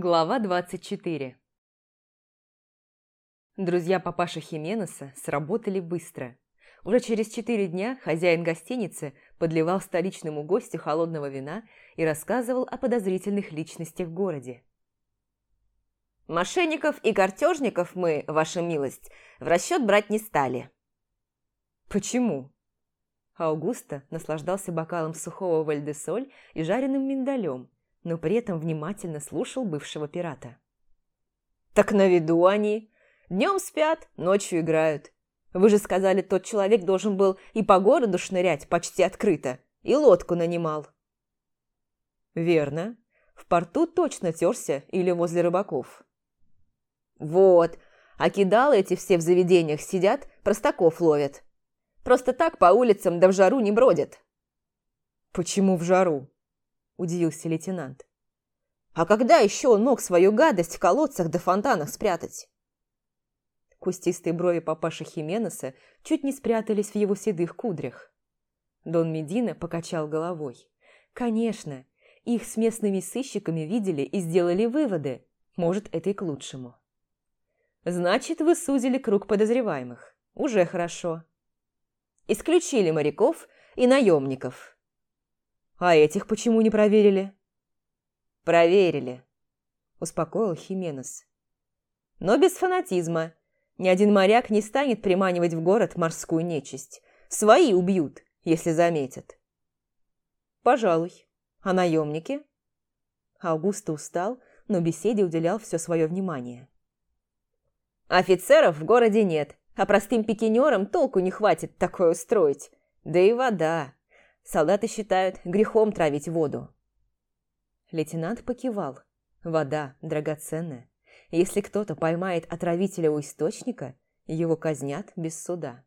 Глава 24 Друзья папаши Хименеса сработали быстро. Уже через четыре дня хозяин гостиницы подливал столичному гостю холодного вина и рассказывал о подозрительных личностях в городе. «Мошенников и картежников мы, ваша милость, в расчет брать не стали». «Почему?» Аугуста наслаждался бокалом сухого вальдесоль и жареным миндалем, но при этом внимательно слушал бывшего пирата. «Так на виду они. Днем спят, ночью играют. Вы же сказали, тот человек должен был и по городу шнырять почти открыто, и лодку нанимал». «Верно. В порту точно терся или возле рыбаков». «Вот. А кидалы эти все в заведениях сидят, простаков ловят. Просто так по улицам да в жару не бродят». «Почему в жару?» Удивился лейтенант. «А когда еще он мог свою гадость в колодцах да фонтанах спрятать?» Кустистые брови папаши Хименеса чуть не спрятались в его седых кудрях. Дон Медина покачал головой. «Конечно, их с местными сыщиками видели и сделали выводы. Может, это и к лучшему». «Значит, вы сузили круг подозреваемых. Уже хорошо». «Исключили моряков и наемников», «А этих почему не проверили?» «Проверили», – успокоил Хименес. «Но без фанатизма. Ни один моряк не станет приманивать в город морскую нечисть. Свои убьют, если заметят». «Пожалуй. А наемники?» Аугуста устал, но беседе уделял все свое внимание. «Офицеров в городе нет, а простым пикинерам толку не хватит такое устроить. Да и вода. Солдаты считают грехом травить воду. Лейтенант покивал. Вода драгоценная. Если кто-то поймает отравителя у источника, его казнят без суда.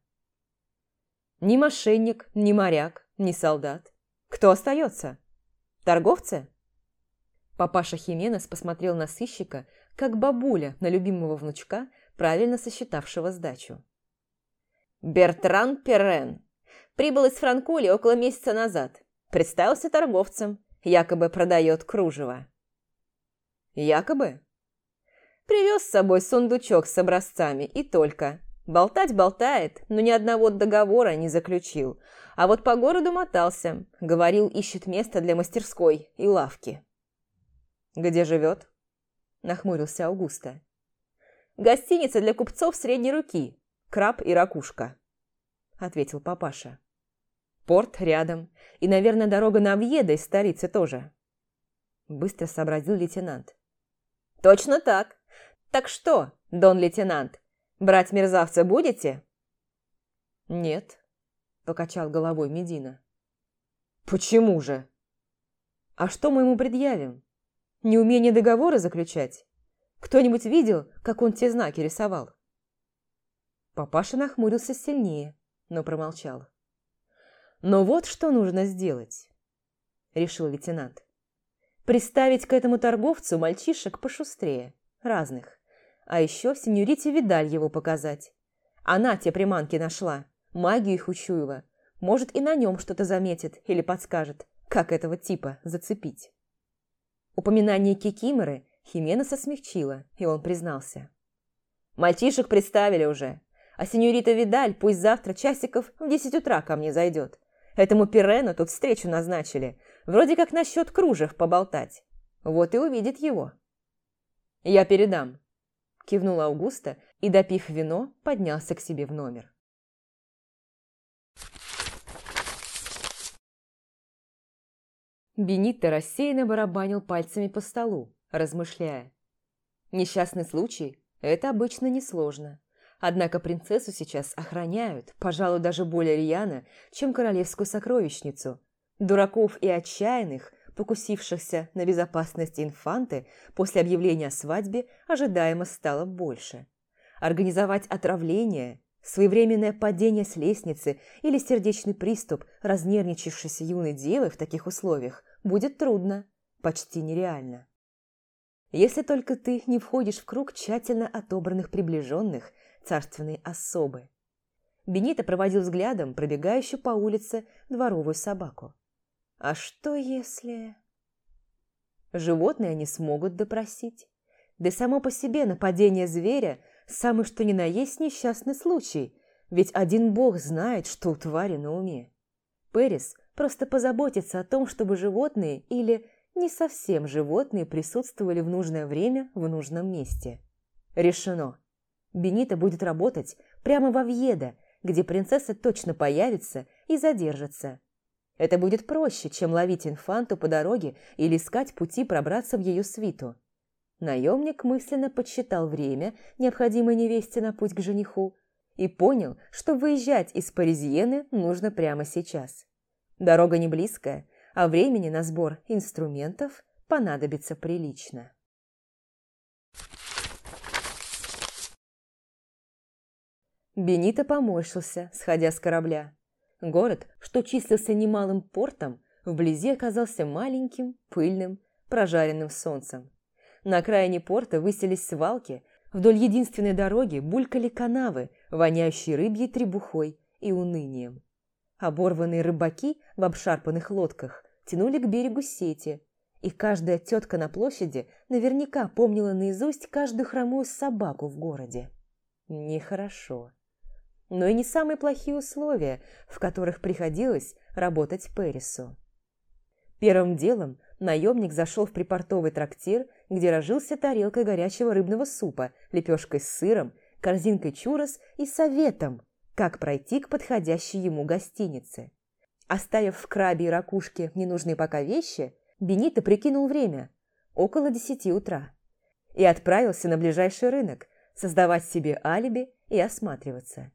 Ни мошенник, ни моряк, ни солдат. Кто остается? Торговцы? Папаша Хименес посмотрел на сыщика, как бабуля на любимого внучка, правильно сосчитавшего сдачу. «Бертран Перен, Прибыл из Франкули около месяца назад. Представился торговцем. Якобы продает кружево. Якобы? Привез с собой сундучок с образцами и только. Болтать болтает, но ни одного договора не заключил. А вот по городу мотался. Говорил, ищет место для мастерской и лавки. «Где живет?» – нахмурился Аугуста. «Гостиница для купцов средней руки. Краб и ракушка», – ответил папаша. Порт рядом. И, наверное, дорога на Авьедо из столицы тоже. Быстро сообразил лейтенант. Точно так. Так что, дон лейтенант, брать мерзавца будете? Нет, покачал головой Медина. Почему же? А что мы ему предъявим? Неумение договора заключать? Кто-нибудь видел, как он те знаки рисовал? Папаша нахмурился сильнее, но промолчал. Но вот что нужно сделать, решил лейтенант. Приставить к этому торговцу мальчишек пошустрее, разных. А еще сеньорите Видаль его показать. Она те приманки нашла, магию их учуяла. Может, и на нем что-то заметит или подскажет, как этого типа зацепить. Упоминание Кикиморы Хименеса смягчило, и он признался. «Мальчишек представили уже, а сеньорита Видаль пусть завтра часиков в десять утра ко мне зайдет. Этому Пирену тут встречу назначили. Вроде как насчет кружев поболтать. Вот и увидит его. «Я передам», – кивнула Аугуста и, допив вино, поднялся к себе в номер. Бенитто рассеянно барабанил пальцами по столу, размышляя. Несчастный случай – это обычно несложно. Однако принцессу сейчас охраняют, пожалуй, даже более рьяно, чем королевскую сокровищницу. Дураков и отчаянных, покусившихся на безопасность инфанты, после объявления о свадьбе ожидаемо стало больше. Организовать отравление, своевременное падение с лестницы или сердечный приступ разнервничавшейся юной девы в таких условиях будет трудно, почти нереально. Если только ты не входишь в круг тщательно отобранных приближенных царственной особы. Бенито проводил взглядом пробегающую по улице дворовую собаку. А что если... Животные они смогут допросить. Да само по себе нападение зверя – самый что ни на есть несчастный случай, ведь один бог знает, что у твари на уме. Перес просто позаботится о том, чтобы животные или не совсем животные присутствовали в нужное время в нужном месте. Решено. Бенита будет работать прямо во Вьеда, где принцесса точно появится и задержится. Это будет проще, чем ловить инфанту по дороге или искать пути пробраться в ее свиту. Наемник мысленно подсчитал время, необходимое невесте на путь к жениху, и понял, что выезжать из Паризиены нужно прямо сейчас. Дорога не близкая, а времени на сбор инструментов понадобится прилично. Бенито поморщился, сходя с корабля. Город, что числился немалым портом, вблизи оказался маленьким, пыльным, прожаренным солнцем. На окраине порта высились свалки, вдоль единственной дороги булькали канавы, воняющие рыбьей требухой и унынием. Оборванные рыбаки в обшарпанных лодках тянули к берегу сети, и каждая тетка на площади наверняка помнила наизусть каждую хромую собаку в городе. Нехорошо но и не самые плохие условия, в которых приходилось работать Пересу. Первым делом наемник зашел в припортовый трактир, где рожился тарелкой горячего рыбного супа, лепешкой с сыром, корзинкой чурос и советом, как пройти к подходящей ему гостинице. Оставив в крабе и ракушке ненужные пока вещи, Бенито прикинул время – около десяти утра – и отправился на ближайший рынок, создавать себе алиби и осматриваться.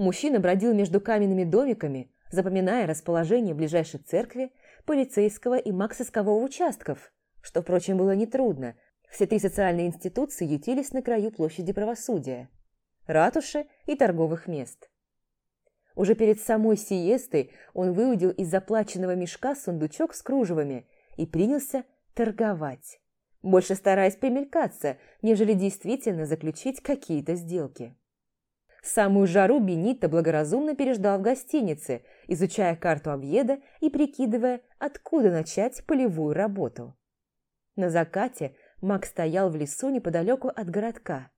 Мужчина бродил между каменными домиками, запоминая расположение ближайшей церкви, полицейского и максоскового участков, что, впрочем, было нетрудно. Все три социальные институции ютились на краю площади правосудия, ратуши и торговых мест. Уже перед самой сиестой он выудил из заплаченного мешка сундучок с кружевами и принялся торговать, больше стараясь примелькаться, нежели действительно заключить какие-то сделки. Самую жару Бенито благоразумно переждал в гостинице, изучая карту объеда и прикидывая, откуда начать полевую работу. На закате Мак стоял в лесу неподалеку от городка.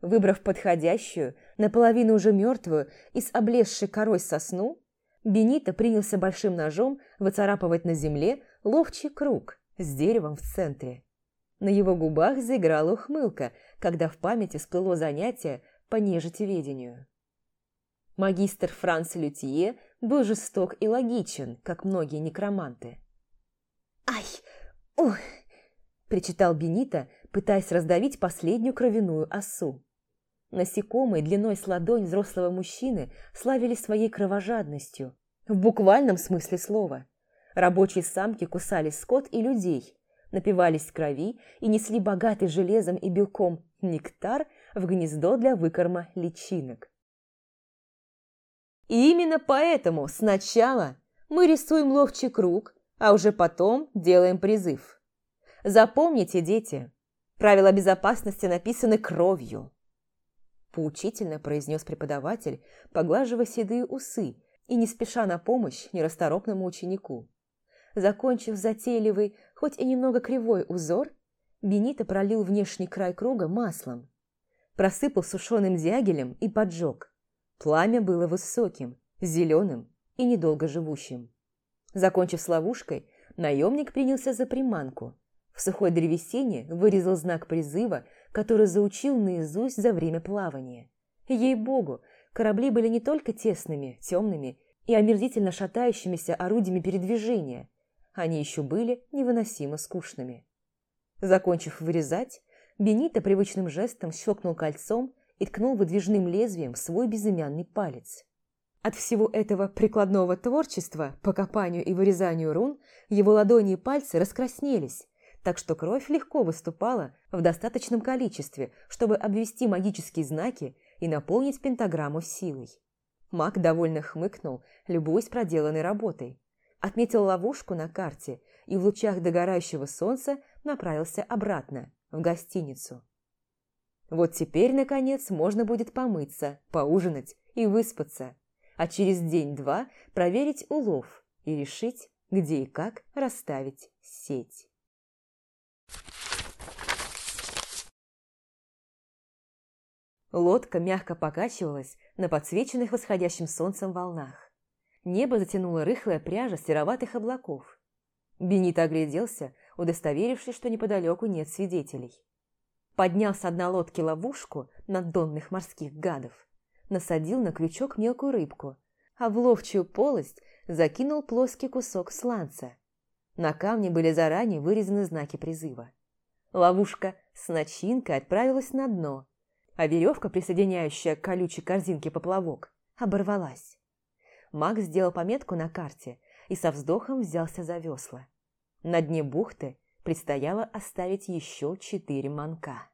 Выбрав подходящую, наполовину уже мертвую и с облезшей корой сосну, Бенито принялся большим ножом выцарапывать на земле ловчий круг с деревом в центре. На его губах заиграла ухмылка, когда в памяти всплыло занятие, по нежитеведению. Магистр Франц Лютье был жесток и логичен, как многие некроманты. «Ай! Ух!» – причитал Бенита, пытаясь раздавить последнюю кровяную осу. Насекомые длиной с ладонь взрослого мужчины славились своей кровожадностью, в буквальном смысле слова. Рабочие самки кусали скот и людей, напивались крови и несли богатый железом и белком нектар в гнездо для выкорма личинок. И именно поэтому сначала мы рисуем ловчий круг, а уже потом делаем призыв. Запомните, дети, правила безопасности написаны кровью. Поучительно произнес преподаватель, поглаживая седые усы и не спеша на помощь нерасторопному ученику. Закончив затейливый, хоть и немного кривой узор, Бенито пролил внешний край круга маслом, просыпал сушеным дягелем и поджег. Пламя было высоким, зеленым и недолго живущим. Закончив с ловушкой, наемник принялся за приманку. В сухой древесине вырезал знак призыва, который заучил наизусть за время плавания. Ей-богу, корабли были не только тесными, темными и омерзительно шатающимися орудиями передвижения, они еще были невыносимо скучными. Закончив вырезать, Бенито привычным жестом щелкнул кольцом и ткнул выдвижным лезвием свой безымянный палец. От всего этого прикладного творчества по копанию и вырезанию рун его ладони и пальцы раскраснелись, так что кровь легко выступала в достаточном количестве, чтобы обвести магические знаки и наполнить пентаграмму силой. Маг довольно хмыкнул, любуясь проделанной работой. Отметил ловушку на карте и в лучах догорающего солнца направился обратно, в гостиницу. Вот теперь, наконец, можно будет помыться, поужинать и выспаться, а через день-два проверить улов и решить, где и как расставить сеть. Лодка мягко покачивалась на подсвеченных восходящим солнцем волнах. Небо затянуло рыхлая пряжа сероватых облаков. Бенит огляделся, удостоверившись, что неподалеку нет свидетелей. Поднял с дна лодки ловушку на донных морских гадов, насадил на крючок мелкую рыбку, а в ловчую полость закинул плоский кусок сланца. На камне были заранее вырезаны знаки призыва. Ловушка с начинкой отправилась на дно, а веревка, присоединяющая к колючей корзинке поплавок, оборвалась. Макс сделал пометку на карте и со вздохом взялся за весла. На дне бухты предстояло оставить еще четыре манка.